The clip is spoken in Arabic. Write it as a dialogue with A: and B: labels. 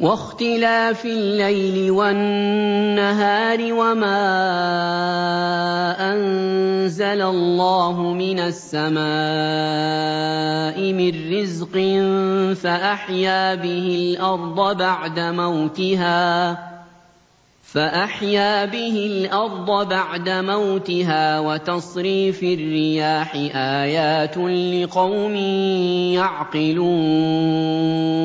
A: وَاخْتِلَافِ اللَّيْلِ وَالنَّهَارِ وَمَا أَنزَلَ اللَّهُ مِنَ السَّمَاءِ مِن رِّزْقٍ فَأَحْيَا بِهِ الْأَرْضَ بَعْدَ مَوْتِهَا وَتَصْرِيفِ الرِّيَاحِ آيَاتٌ لِّقَوْمٍ يَعْقِلُونَ